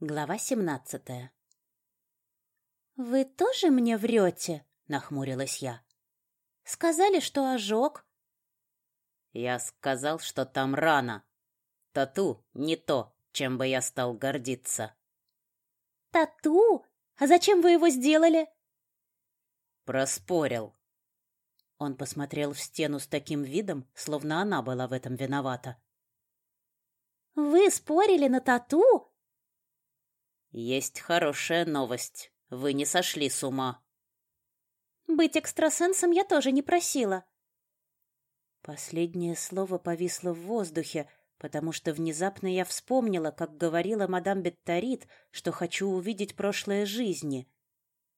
Глава семнадцатая. «Вы тоже мне врете?» — нахмурилась я. «Сказали, что ожог». «Я сказал, что там рана. Тату не то, чем бы я стал гордиться». «Тату? А зачем вы его сделали?» «Проспорил». Он посмотрел в стену с таким видом, словно она была в этом виновата. «Вы спорили на тату?» Есть хорошая новость. Вы не сошли с ума. Быть экстрасенсом я тоже не просила. Последнее слово повисло в воздухе, потому что внезапно я вспомнила, как говорила мадам Бетторит, что хочу увидеть прошлое жизни.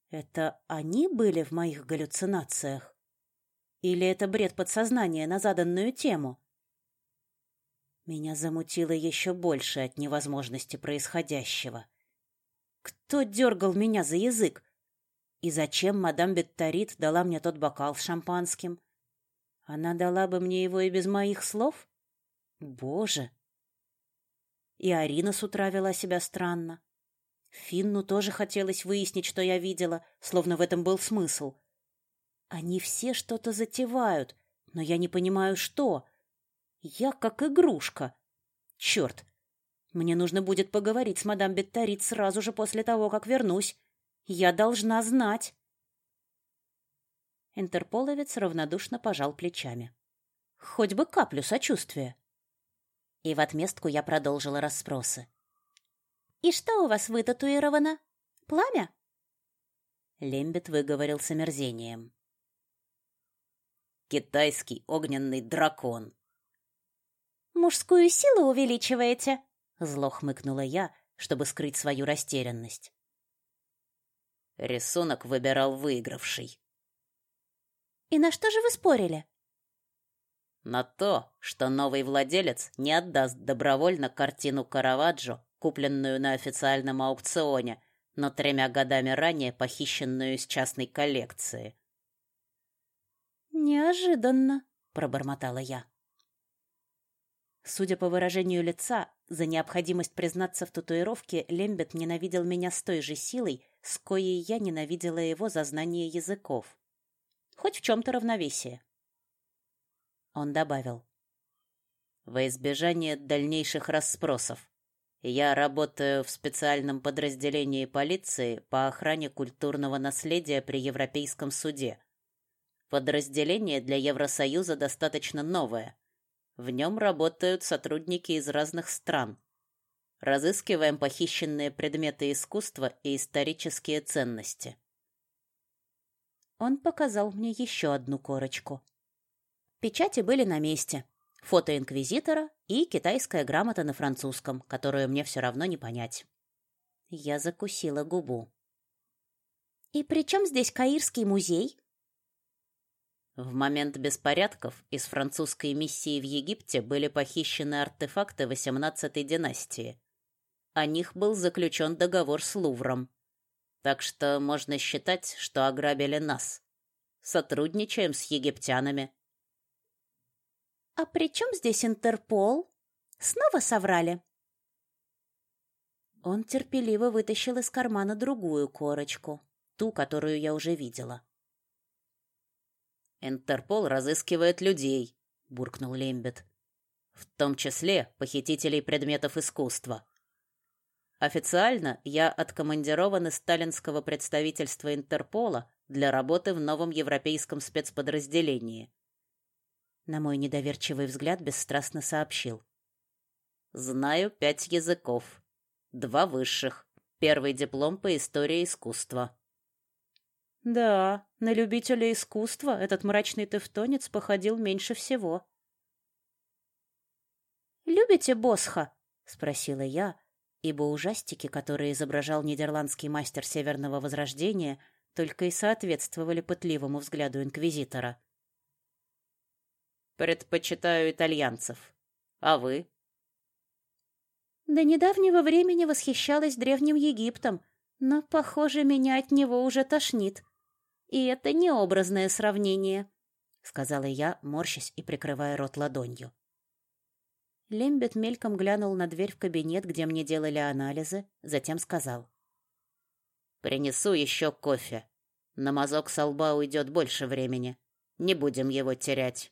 Это они были в моих галлюцинациях? Или это бред подсознания на заданную тему? Меня замутило еще больше от невозможности происходящего. Кто дергал меня за язык? И зачем мадам Бетторит дала мне тот бокал с шампанским? Она дала бы мне его и без моих слов? Боже! И Арина с утра вела себя странно. Финну тоже хотелось выяснить, что я видела, словно в этом был смысл. Они все что-то затевают, но я не понимаю, что. Я как игрушка. Черт, мне нужно будет поговорить с мадам Бетторит сразу же после того, как вернусь. Я должна знать. Интерполовец равнодушно пожал плечами. Хоть бы каплю сочувствия. И в отместку я продолжила расспросы. «И что у вас вытатуировано? Пламя?» Лембет выговорил с омерзением. «Китайский огненный дракон». «Мужскую силу увеличиваете?» Зло хмыкнула я, чтобы скрыть свою растерянность. Рисунок выбирал выигравший. И на что же вы спорили? На то, что новый владелец не отдаст добровольно картину Караваджо, купленную на официальном аукционе, но тремя годами ранее похищенную из частной коллекции. Неожиданно, пробормотала я. Судя по выражению лица, за необходимость признаться в татуировке Лембет ненавидел меня с той же силой, с коей я ненавидела его за знание языков. Хоть в чем-то равновесие. Он добавил. Во избежание дальнейших расспросов. Я работаю в специальном подразделении полиции по охране культурного наследия при Европейском суде. Подразделение для Евросоюза достаточно новое — в нем работают сотрудники из разных стран. Разыскиваем похищенные предметы искусства и исторические ценности. Он показал мне еще одну корочку. Печати были на месте. Фото инквизитора и китайская грамота на французском, которую мне все равно не понять. Я закусила губу. «И при чем здесь Каирский музей?» В момент беспорядков из французской миссии в Египте были похищены артефакты XVIII династии. О них был заключен договор с Лувром. Так что можно считать, что ограбили нас. Сотрудничаем с египтянами. А при чем здесь Интерпол? Снова соврали? Он терпеливо вытащил из кармана другую корочку, ту, которую я уже видела. Интерпол разыскивает людей, буркнул Лембет. В том числе похитителей предметов искусства. Официально я откомандирован из сталинского представительства Интерпола для работы в новом европейском спецподразделении. На мой недоверчивый взгляд бесстрастно сообщил: Знаю пять языков, два высших, первый диплом по истории искусства. Да, на любителя искусства этот мрачный тевтонец походил меньше всего. «Любите Босха?» — спросила я, ибо ужастики, которые изображал нидерландский мастер Северного Возрождения, только и соответствовали пытливому взгляду инквизитора. «Предпочитаю итальянцев. А вы?» До недавнего времени восхищалась Древним Египтом, но, похоже, меня от него уже тошнит. И это не образное сравнение, сказала я, морщась и прикрывая рот ладонью. Лембет мельком глянул на дверь в кабинет, где мне делали анализы, затем сказал. «Принесу еще кофе. На мазок со лба уйдет больше времени. Не будем его терять».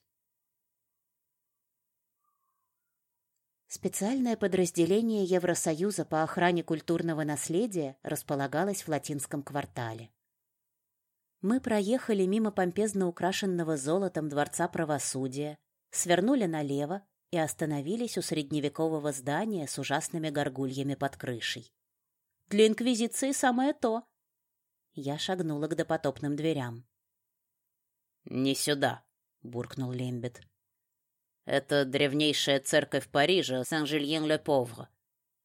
Специальное подразделение Евросоюза по охране культурного наследия располагалось в латинском квартале. Мы проехали мимо помпезно украшенного золотом Дворца правосудия, свернули налево и остановились у средневекового здания с ужасными горгульями под крышей. Для инквизиции самое то. Я шагнула к допотопным дверям. «Не сюда», — буркнул Лембет. «Это древнейшая церковь Парижа, Сен-Жильен-ле-Повр.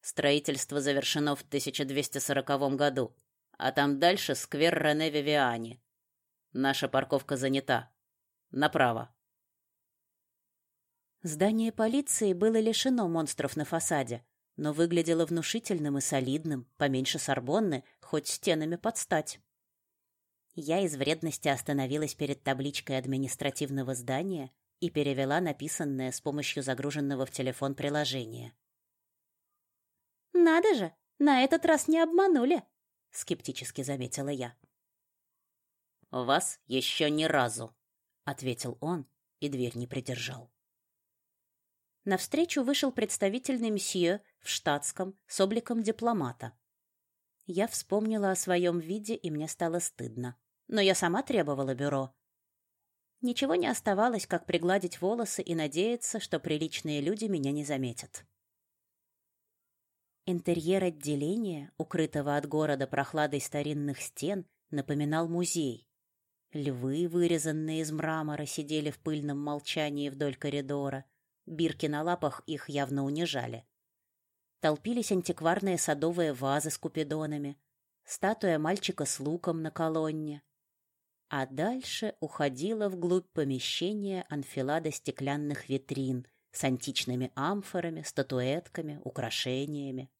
Строительство завершено в 1240 году, а там дальше сквер Рене Вивиани. Наша парковка занята. Направо». Здание полиции было лишено монстров на фасаде, но выглядело внушительным и солидным, поменьше Сорбонны, хоть стенами подстать. Я из вредности остановилась перед табличкой административного здания и перевела написанное с помощью загруженного в телефон приложения. «Надо же, на этот раз не обманули», — скептически заметила я. «Вас еще ни разу», — ответил он и дверь не придержал. Навстречу вышел представительный месье в штатском с обликом дипломата. Я вспомнила о своем виде, и мне стало стыдно. Но я сама требовала бюро. Ничего не оставалось, как пригладить волосы и надеяться, что приличные люди меня не заметят. Интерьер отделения, укрытого от города прохладой старинных стен, напоминал музей. Львы, вырезанные из мрамора, сидели в пыльном молчании вдоль коридора. Бирки на лапах их явно унижали. Толпились антикварные садовые вазы с купидонами, статуя мальчика с луком на колонне. А дальше уходила вглубь помещения анфилада стеклянных витрин с античными амфорами, статуэтками, украшениями.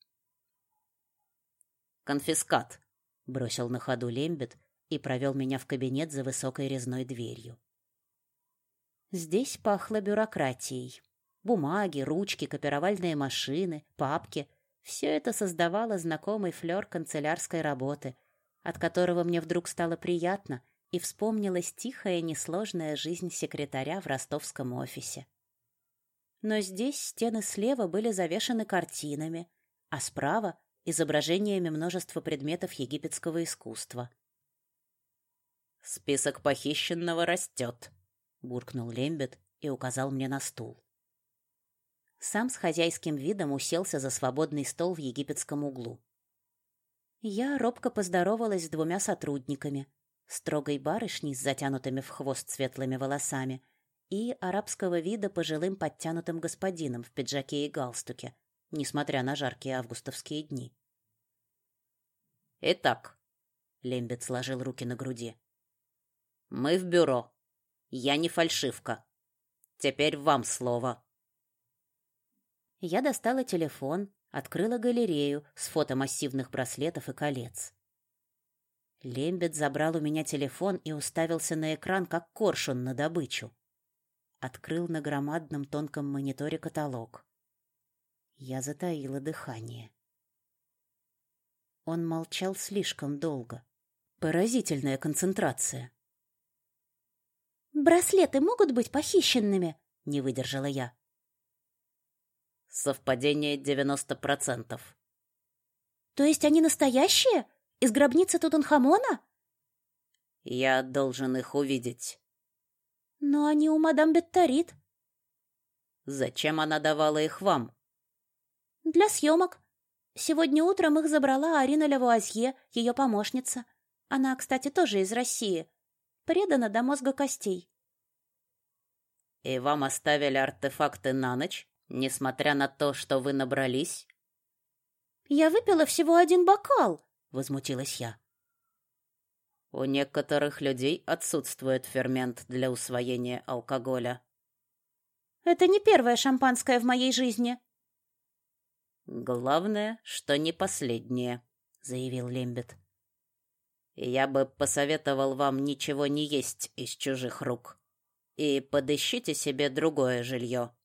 «Конфискат», — бросил на ходу Лембет и провел меня в кабинет за высокой резной дверью. Здесь пахло бюрократией. Бумаги, ручки, копировальные машины, папки — все это создавало знакомый флер канцелярской работы, от которого мне вдруг стало приятно и вспомнилась тихая несложная жизнь секретаря в ростовском офисе. Но здесь стены слева были завешаны картинами, а справа — изображениями множества предметов египетского искусства. «Список похищенного растет», — буркнул Лембет и указал мне на стул. Сам с хозяйским видом уселся за свободный стол в египетском углу. Я робко поздоровалась с двумя сотрудниками, строгой барышней с затянутыми в хвост светлыми волосами и арабского вида пожилым подтянутым господином в пиджаке и галстуке, несмотря на жаркие августовские дни. «Итак», — Лембет сложил руки на груди, — «мы в бюро. Я не фальшивка. Теперь вам слово». Я достала телефон, открыла галерею с фото массивных браслетов и колец. Лембет забрал у меня телефон и уставился на экран, как коршун на добычу. Открыл на громадном тонком мониторе каталог. Я затаила дыхание. Он молчал слишком долго. Поразительная концентрация. «Браслеты могут быть похищенными?» — не выдержала я. Совпадение 90%. То есть они настоящие? Из гробницы Тутанхамона? Я должен их увидеть. Но они у мадам Бетторит. Зачем она давала их вам? Для съемок. Сегодня утром их забрала Арина Лавуазье, ее помощница. Она, кстати, тоже из России. Предана до мозга костей. И вам оставили артефакты на ночь? Несмотря на то, что вы набрались? Я выпила всего один бокал, возмутилась я. У некоторых людей отсутствует фермент для усвоения алкоголя. Это не первое шампанское в моей жизни. Главное, что не последнее, заявил Лембет. Я бы посоветовал вам ничего не есть из чужих рук и подыщите себе другое жилье.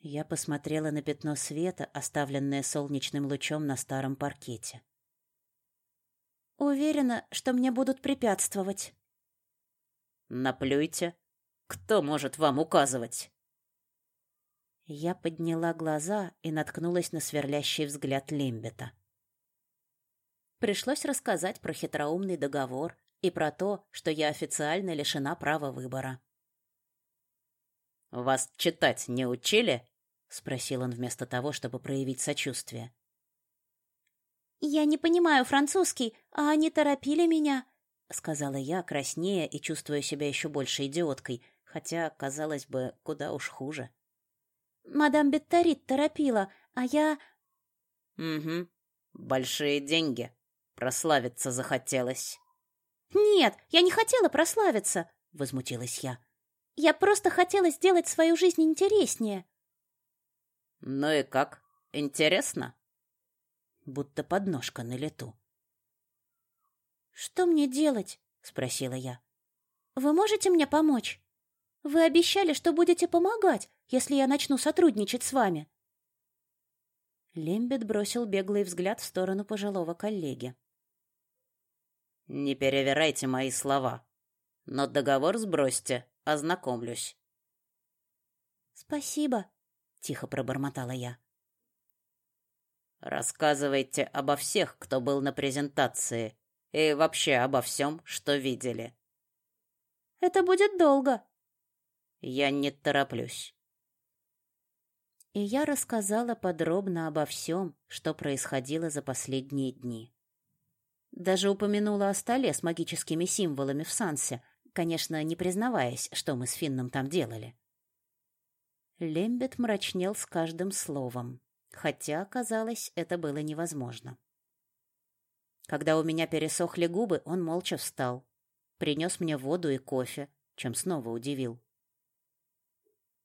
Я посмотрела на пятно света, оставленное солнечным лучом на старом паркете. Уверена, что мне будут препятствовать. Наплюйте. Кто может вам указывать? Я подняла глаза и наткнулась на сверлящий взгляд Лембета. Пришлось рассказать про хитроумный договор и про то, что я официально лишена права выбора. «Вас читать не учили?» — спросил он вместо того, чтобы проявить сочувствие. «Я не понимаю французский, а они торопили меня», — сказала я, краснея и чувствуя себя еще больше идиоткой, хотя, казалось бы, куда уж хуже. Мадам Бетторит торопила, а я... Угу. Большие деньги. Прославиться захотелось. Нет, я не хотела прославиться, возмутилась я. Я просто хотела сделать свою жизнь интереснее. Ну и как? Интересно? Будто подножка на лету. Что мне делать? спросила я. Вы можете мне помочь? Вы обещали, что будете помогать, если я начну сотрудничать с вами. Лембет бросил беглый взгляд в сторону пожилого коллеги. Не перевирайте мои слова. Но договор сбросьте, ознакомлюсь. Спасибо, тихо пробормотала я. Рассказывайте обо всех, кто был на презентации, и вообще обо всем, что видели. Это будет долго, я не тороплюсь. И я рассказала подробно обо всем, что происходило за последние дни. Даже упомянула о столе с магическими символами в Сансе, конечно, не признаваясь, что мы с Финном там делали. Лембет мрачнел с каждым словом, хотя, казалось, это было невозможно. Когда у меня пересохли губы, он молча встал, принес мне воду и кофе, чем снова удивил.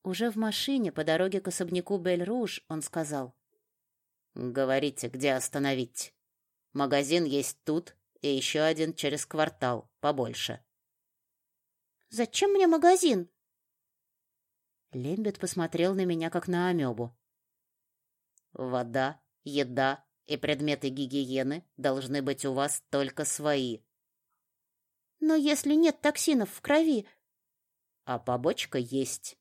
Уже в машине по дороге к особняку Бель-Руж он сказал. «Говорите, где остановить? Магазин есть тут и еще один через квартал, побольше». «Зачем мне магазин?» Лембет посмотрел на меня, как на амебу. «Вода, еда и предметы гигиены должны быть у вас только свои». «Но если нет токсинов в крови...» «А побочка есть».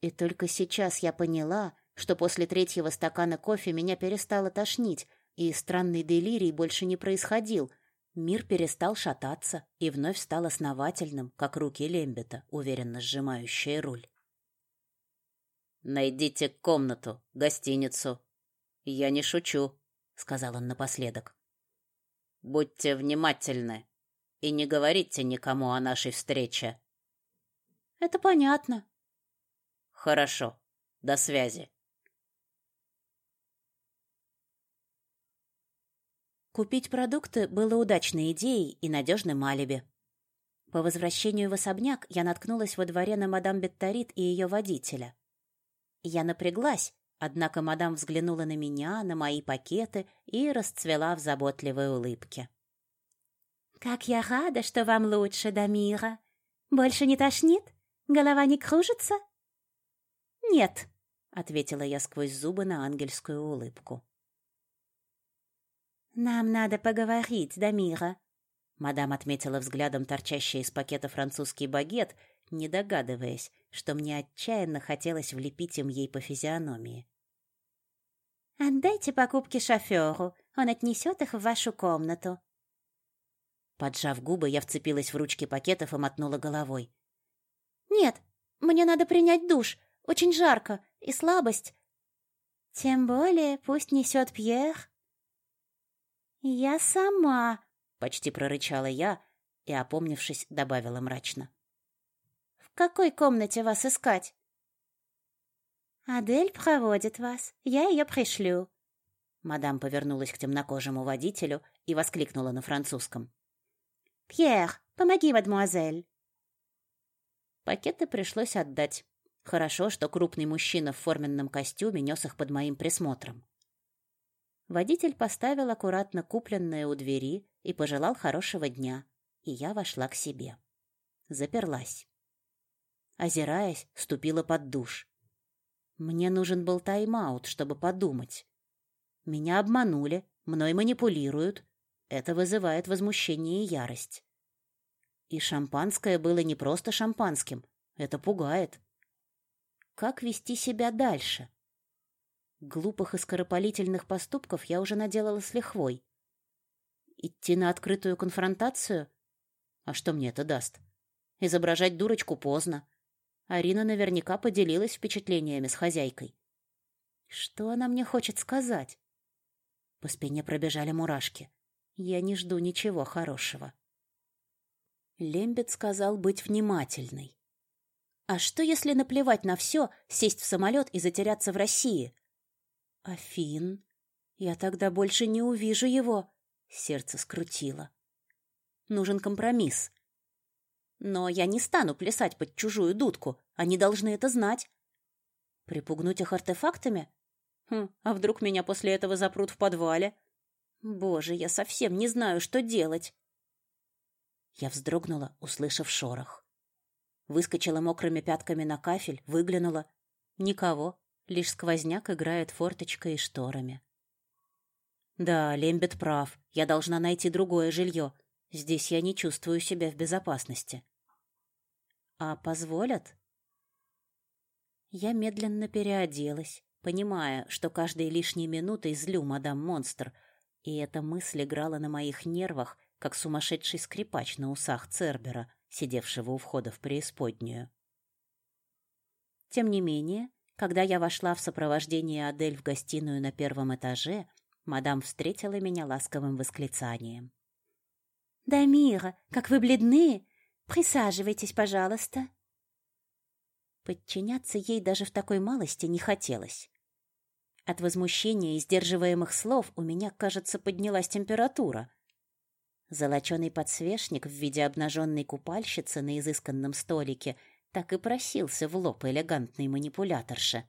И только сейчас я поняла, что после третьего стакана кофе меня перестало тошнить, и странный делирий больше не происходил. Мир перестал шататься и вновь стал основательным, как руки Лембета, уверенно сжимающие руль. «Найдите комнату, гостиницу. Я не шучу», — сказал он напоследок. «Будьте внимательны и не говорите никому о нашей встрече». «Это понятно», Хорошо. До связи. Купить продукты было удачной идеей и надежным алиби. По возвращению в особняк я наткнулась во дворе на мадам Бетторит и ее водителя. Я напряглась, однако мадам взглянула на меня, на мои пакеты и расцвела в заботливой улыбке. «Как я рада, что вам лучше, Дамира! Больше не тошнит? Голова не кружится?» «Нет», — ответила я сквозь зубы на ангельскую улыбку. «Нам надо поговорить, Дамира», — мадам отметила взглядом торчащий из пакета французский багет, не догадываясь, что мне отчаянно хотелось влепить им ей по физиономии. «Отдайте покупки шоферу, он отнесет их в вашу комнату». Поджав губы, я вцепилась в ручки пакетов и мотнула головой. «Нет, мне надо принять душ. Очень жарко и слабость. Тем более пусть несет Пьер. Я сама, почти прорычала я и, опомнившись, добавила мрачно. В какой комнате вас искать? Адель проводит вас. Я ее пришлю. Мадам повернулась к темнокожему водителю и воскликнула на французском. «Пьер, помоги, мадемуазель!» Пакеты пришлось отдать. Хорошо, что крупный мужчина в форменном костюме нес их под моим присмотром. Водитель поставил аккуратно купленное у двери и пожелал хорошего дня, и я вошла к себе. Заперлась. Озираясь, ступила под душ. Мне нужен был тайм-аут, чтобы подумать. Меня обманули, мной манипулируют. Это вызывает возмущение и ярость. И шампанское было не просто шампанским. Это пугает. Как вести себя дальше? Глупых и скоропалительных поступков я уже наделала с лихвой. Идти на открытую конфронтацию? А что мне это даст? Изображать дурочку поздно. Арина наверняка поделилась впечатлениями с хозяйкой. Что она мне хочет сказать? По спине пробежали мурашки. Я не жду ничего хорошего. Лембет сказал быть внимательной. А что, если наплевать на все, сесть в самолет и затеряться в России? Афин, Я тогда больше не увижу его. Сердце скрутило. Нужен компромисс. Но я не стану плясать под чужую дудку. Они должны это знать. Припугнуть их артефактами? Хм, а вдруг меня после этого запрут в подвале? Боже, я совсем не знаю, что делать. Я вздрогнула, услышав шорох. Выскочила мокрыми пятками на кафель, выглянула. Никого, лишь сквозняк играет форточкой и шторами. Да, Лембет прав. Я должна найти другое жилье. Здесь я не чувствую себя в безопасности. А позволят? Я медленно переоделась, понимая, что каждой лишней минутой злю мадам Монстр, и эта мысль играла на моих нервах, как сумасшедший скрипач на усах Цербера, сидевшего у входа в преисподнюю. Тем не менее, когда я вошла в сопровождении Адель в гостиную на первом этаже, мадам встретила меня ласковым восклицанием. «Дамира, как вы бледны! Присаживайтесь, пожалуйста. Подчиняться ей даже в такой малости не хотелось. От возмущения и сдерживаемых слов у меня, кажется, поднялась температура. Золоченый подсвечник в виде обнаженной купальщицы на изысканном столике так и просился в лоб элегантной манипуляторши.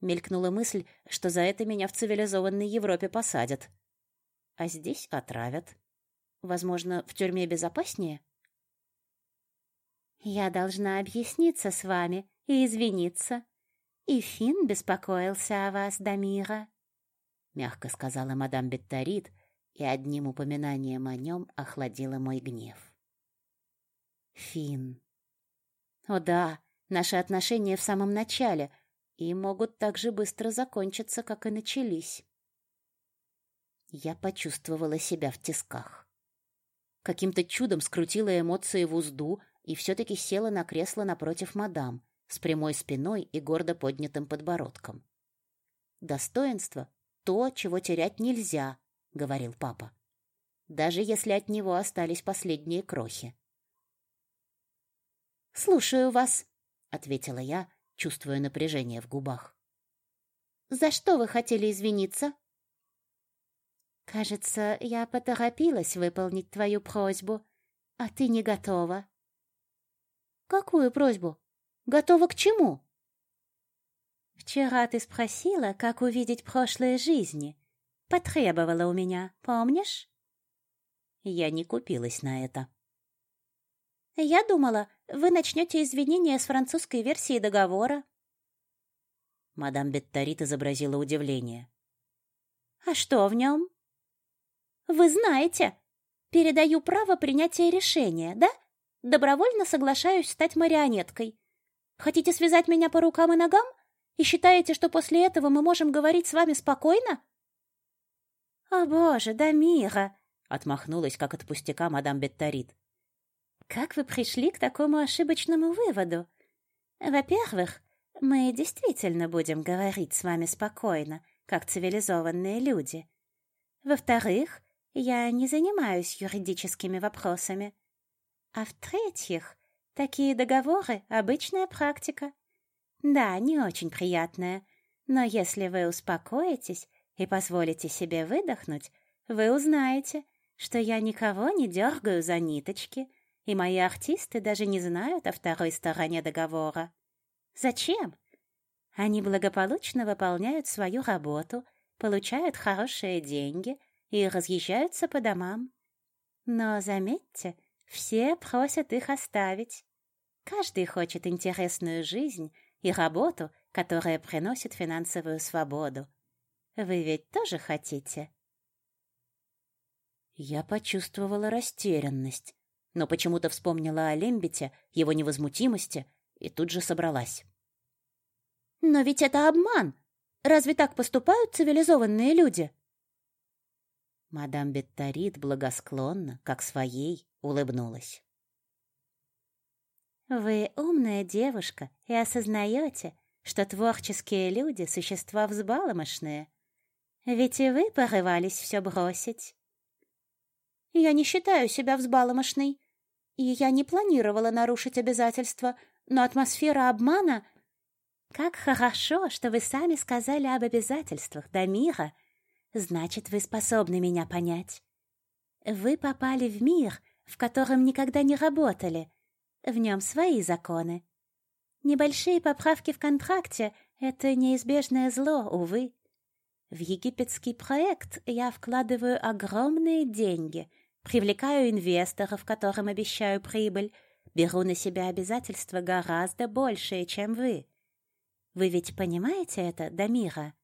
Мелькнула мысль, что за это меня в цивилизованной Европе посадят. А здесь отравят. Возможно, в тюрьме безопаснее? Я должна объясниться с вами и извиниться. И Фин беспокоился о вас, Дамира, мягко сказала мадам Бетторит, и одним упоминанием о нем охладила мой гнев. Фин. О да, наши отношения в самом начале и могут так же быстро закончиться, как и начались. Я почувствовала себя в тисках. Каким-то чудом скрутила эмоции в узду и все-таки села на кресло напротив мадам, с прямой спиной и гордо поднятым подбородком. «Достоинство — то, чего терять нельзя», — говорил папа, «даже если от него остались последние крохи». «Слушаю вас», — ответила я, чувствуя напряжение в губах. «За что вы хотели извиниться?» «Кажется, я поторопилась выполнить твою просьбу, а ты не готова». Какую просьбу? Готова к чему? Вчера ты спросила, как увидеть прошлые жизни. Потребовала у меня, помнишь? Я не купилась на это. Я думала, вы начнете извинения с французской версии договора. Мадам Бетторит изобразила удивление. А что в нем? Вы знаете, передаю право принятия решения, да? Добровольно соглашаюсь стать марионеткой. Хотите связать меня по рукам и ногам? И считаете, что после этого мы можем говорить с вами спокойно? О, боже, да мира! Отмахнулась, как от пустяка мадам Бетторит. Как вы пришли к такому ошибочному выводу? Во-первых, мы действительно будем говорить с вами спокойно, как цивилизованные люди. Во-вторых, я не занимаюсь юридическими вопросами. А в-третьих, такие договоры — обычная практика. Да, не очень приятная, но если вы успокоитесь и позволите себе выдохнуть, вы узнаете, что я никого не дергаю за ниточки, и мои артисты даже не знают о второй стороне договора. Зачем? Они благополучно выполняют свою работу, получают хорошие деньги и разъезжаются по домам. Но заметьте, все просят их оставить. Каждый хочет интересную жизнь и работу, которое приносит финансовую свободу. Вы ведь тоже хотите? Я почувствовала растерянность, но почему-то вспомнила о Лембите, его невозмутимости и тут же собралась. Но ведь это обман. Разве так поступают цивилизованные люди? Мадам Бетторит благосклонно, как своей, улыбнулась. Вы умная девушка и осознаете, что творческие люди — существа взбаломошные. Ведь и вы порывались все бросить. Я не считаю себя взбаломошной, и я не планировала нарушить обязательства, но атмосфера обмана как хорошо, что вы сами сказали об обязательствах, Дамира. Значит, вы способны меня понять. Вы попали в мир, в котором никогда не работали. В нем свои законы. Небольшие поправки в контракте — это неизбежное зло, увы. В египетский проект я вкладываю огромные деньги, привлекаю инвесторов, которым обещаю прибыль, беру на себя обязательства гораздо большие, чем вы. Вы ведь понимаете это, Дамира?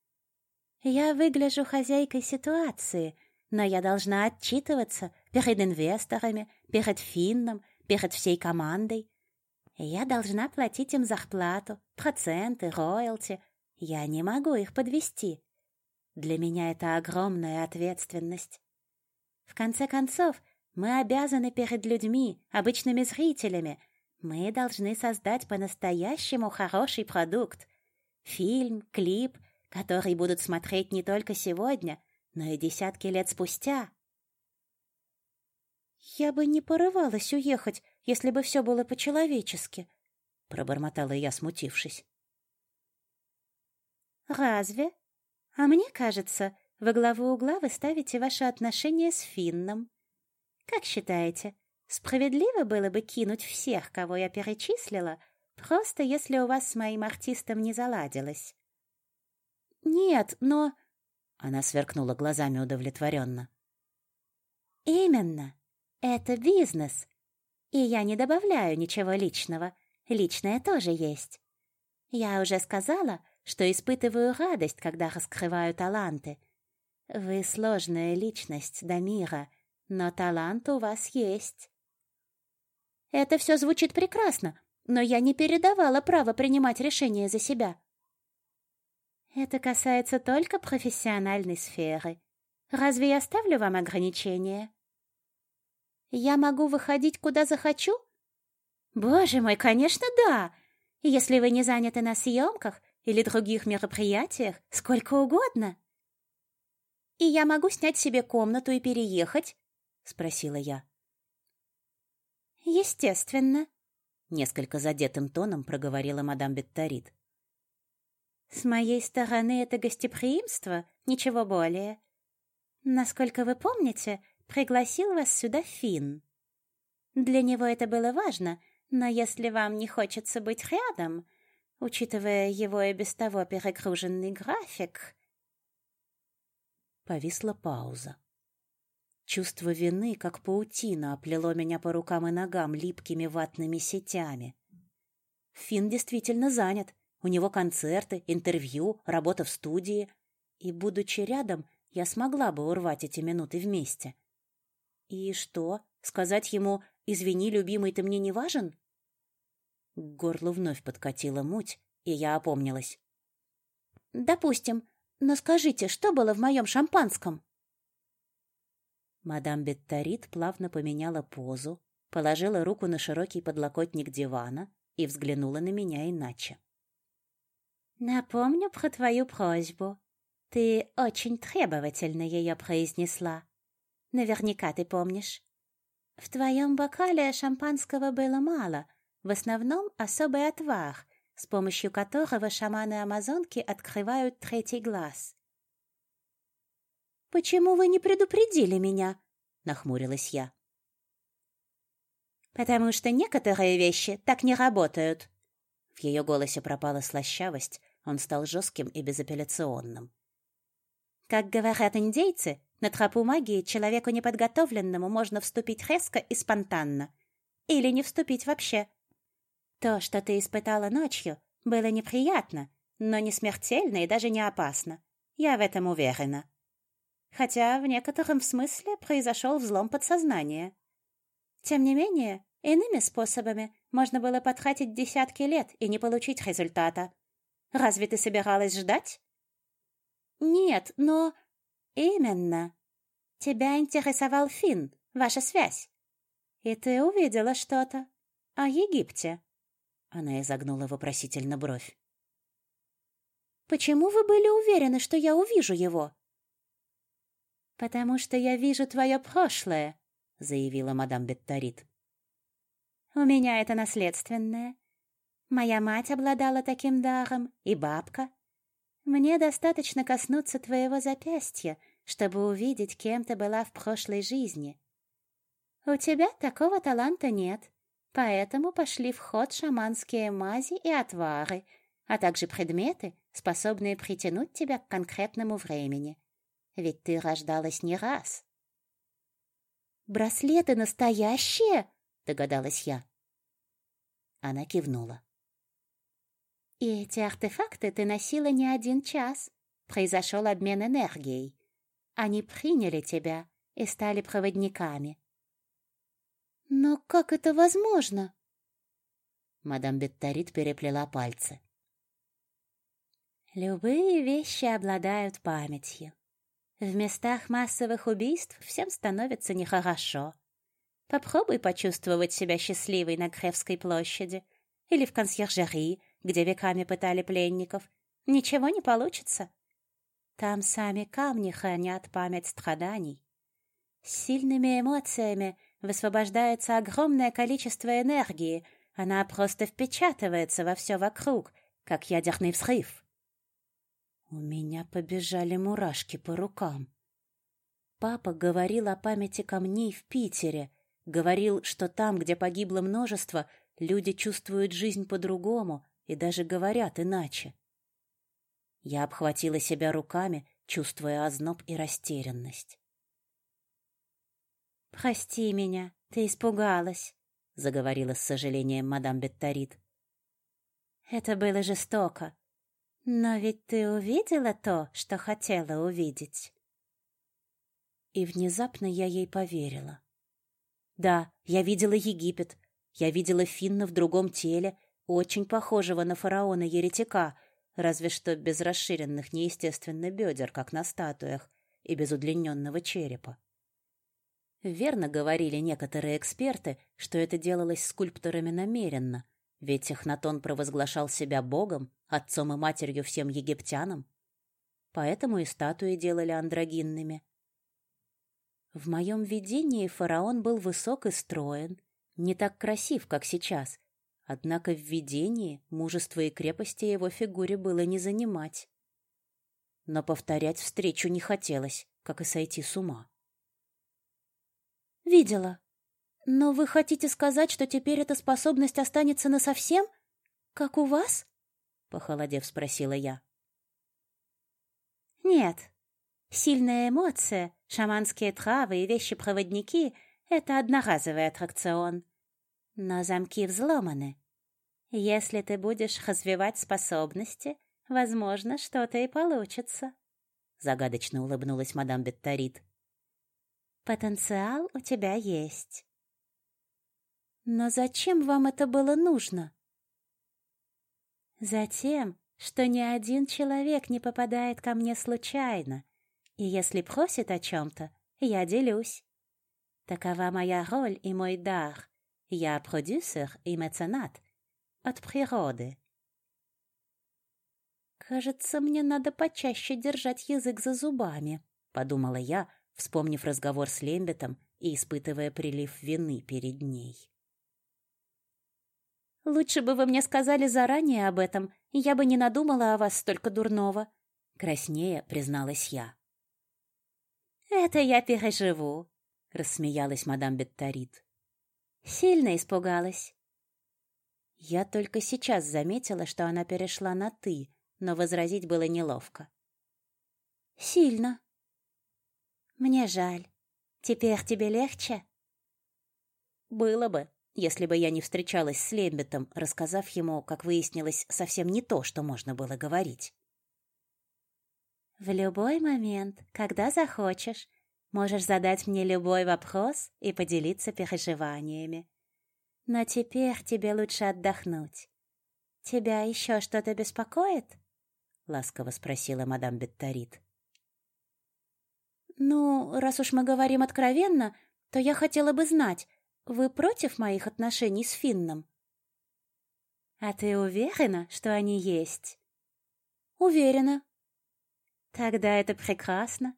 Я выгляжу хозяйкой ситуации, но я должна отчитываться перед инвесторами, перед Финном, перед всей командой. Я должна платить им зарплату, проценты, роялти. Я не могу их подвести. Для меня это огромная ответственность. В конце концов, мы обязаны перед людьми, обычными зрителями. Мы должны создать по-настоящему хороший продукт, Фильм, клип, который будут смотреть не только сегодня, но и десятки лет спустя. «Я бы не порывалась уехать, если бы все было по-человечески», — пробормотала я, смутившись. «Разве? А мне кажется, во главу угла вы ставите ваши отношения с Финном. Как считаете, справедливо было бы кинуть всех, кого я перечислила, Просто если у вас с моим артистом не заладилось. Нет, но... Она сверкнула глазами удовлетворенно. Именно. Это бизнес. И я не добавляю ничего личного. Личное тоже есть. Я уже сказала, что испытываю радость, когда раскрываю таланты. Вы сложная личность, Дамира, но талант у вас есть. Это все звучит прекрасно, но я не передавала право принимать решения за себя. Это касается только профессиональной сферы. Разве я ставлю вам ограничения? Я могу выходить куда захочу? Боже мой, конечно, да. Если вы не заняты на съемках или других мероприятиях, сколько угодно. И я могу снять себе комнату и переехать? спросила я. Естественно, Несколько задетым тоном проговорила мадам Бетторит. «С моей стороны это гостеприимство, ничего более. Насколько вы помните, пригласил вас сюда Финн. Для него это было важно, но если вам не хочется быть рядом, учитывая его и без того перегруженный график...» Повисла пауза. Чувство вины, как паутина, оплело меня по рукам и ногам липкими ватными сетями. Финн действительно занят. У него концерты, интервью, работа в студии. И, будучи рядом, я смогла бы урвать эти минуты вместе. И что, сказать ему «Извини, любимый, ты мне не важен»? К горлу вновь подкатила муть, и я опомнилась. «Допустим, но скажите, что было в моем шампанском?» Мадам Бетторит плавно поменяла позу, положила руку на широкий подлокотник дивана и взглянула на меня иначе. «Напомню про твою просьбу. Ты очень требовательно ее произнесла. Наверняка ты помнишь. В твоем бокале шампанского было мало, в основном особый отвар, с помощью которого шаманы-амазонки открывают третий глаз. «Почему вы не предупредили меня?» — нахмурилась я. «Потому что некоторые вещи так не работают». В ее голосе пропала слащавость, он стал жестким и безапелляционным. «Как говорят индейцы, на тропу магии человеку неподготовленному можно вступить резко и спонтанно. Или не вступить вообще. То, что ты испытала ночью, было неприятно, но не смертельно и даже не опасно. Я в этом уверена. Хотя в некотором смысле произошел взлом подсознания. Тем не менее, иными способами можно было потратить десятки лет и не получить результата. Разве ты собиралась ждать? Нет, но... Именно. Тебя интересовал Финн, ваша связь. И ты увидела что-то. О Египте. Она изогнула вопросительно бровь. Почему вы были уверены, что я увижу его? Потому что я вижу твое прошлое, заявила мадам Бетторит. У меня это наследственное. Моя мать обладала таким даром, и бабка. Мне достаточно коснуться твоего запястья, чтобы увидеть, кем ты была в прошлой жизни. У тебя такого таланта нет, поэтому пошли в ход шаманские мази и отвары, а также предметы, способные притянуть тебя к конкретному времени. Ведь ты рождалась не раз. «Браслеты настоящие?» — догадалась я. Она кивнула. «И эти артефакты ты носила не один час. Произошел обмен энергией. Они приняли тебя и стали проводниками». «Но как это возможно?» Мадам Бетторит переплела пальцы. Любые вещи обладают памятью. В местах массовых убийств всем становится нехорошо. Попробуй почувствовать себя счастливой на Кревской площади или в консьержерии, где веками пытали пленников. Ничего не получится. Там сами камни хранят память страданий. С сильными эмоциями высвобождается огромное количество энергии, она просто впечатывается во все вокруг, как ядерный взрыв. У меня побежали мурашки по рукам. Папа говорил о памяти камней в Питере, говорил, что там, где погибло множество, люди чувствуют жизнь по-другому и даже говорят иначе. Я обхватила себя руками, чувствуя озноб и растерянность. «Прости меня, ты испугалась», — заговорила с сожалением мадам Бетторит. «Это было жестоко. Но ведь ты увидела то, что хотела увидеть. И внезапно я ей поверила. Да, я видела Египет. Я видела Финна в другом теле, очень похожего на фараона-еретика, разве что без расширенных неестественно бедер, как на статуях, и без удлиненного черепа. Верно говорили некоторые эксперты, что это делалось скульпторами намеренно, ведь Эхнатон провозглашал себя богом, отцом и матерью всем египтянам. Поэтому и статуи делали андрогинными. В моем видении фараон был высок и строен, не так красив, как сейчас, однако в видении мужество и крепости его фигуре было не занимать. Но повторять встречу не хотелось, как и сойти с ума. «Видела», но вы хотите сказать, что теперь эта способность останется насовсем? Как у вас? Похолодев, спросила я. Нет. Сильная эмоция, шаманские травы и вещи-проводники — это одноразовый аттракцион. Но замки взломаны. Если ты будешь развивать способности, возможно, что-то и получится. Загадочно улыбнулась мадам Бетторит. Потенциал у тебя есть. Но зачем вам это было нужно? Затем, что ни один человек не попадает ко мне случайно, и если просит о чем-то, я делюсь. Такова моя роль и мой дар. Я продюсер и меценат от природы. Кажется, мне надо почаще держать язык за зубами, подумала я, вспомнив разговор с Лембетом и испытывая прилив вины перед ней. Лучше бы вы мне сказали заранее об этом, я бы не надумала о вас столько дурного, краснея призналась я. Это я переживу, рассмеялась мадам Бетторит. Сильно испугалась. Я только сейчас заметила, что она перешла на ты, но возразить было неловко. Сильно. Мне жаль. Теперь тебе легче? Было бы, если бы я не встречалась с Лембетом, рассказав ему, как выяснилось, совсем не то, что можно было говорить. В любой момент, когда захочешь, можешь задать мне любой вопрос и поделиться переживаниями. Но теперь тебе лучше отдохнуть. Тебя еще что-то беспокоит? ласково спросила мадам Бетторит. Ну, раз уж мы говорим откровенно, то я хотела бы знать, вы против моих отношений с Финном? А ты уверена, что они есть? Уверена. Тогда это прекрасно.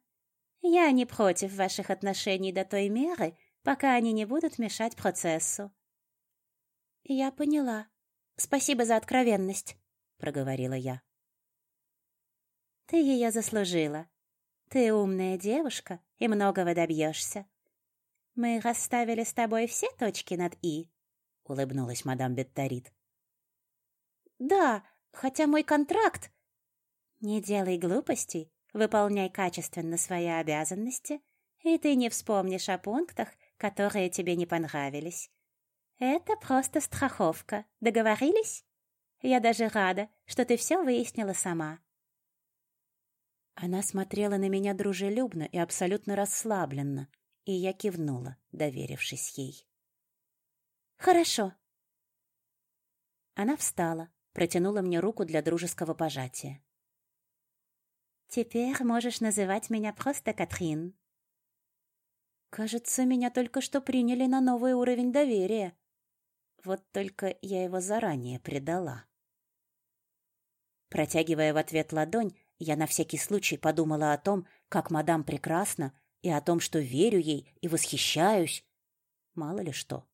Я не против ваших отношений до той меры, пока они не будут мешать процессу. Я поняла. Спасибо за откровенность, проговорила я. Ты ее заслужила. Ты умная девушка и многого добьешься. Мы расставили с тобой все точки над «и», — улыбнулась мадам Бетторит. «Да, хотя мой контракт...» «Не делай глупостей, выполняй качественно свои обязанности, и ты не вспомнишь о пунктах, которые тебе не понравились. Это просто страховка. Договорились? Я даже рада, что ты все выяснила сама». Она смотрела на меня дружелюбно и абсолютно расслабленно, и я кивнула, доверившись ей. «Хорошо». Она встала, протянула мне руку для дружеского пожатия. «Теперь можешь называть меня просто Катрин». Кажется, меня только что приняли на новый уровень доверия. Вот только я его заранее предала. Протягивая в ответ ладонь, я на всякий случай подумала о том, как мадам прекрасна, и о том, что верю ей и восхищаюсь. Мало ли что.